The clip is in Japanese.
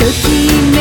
ときめ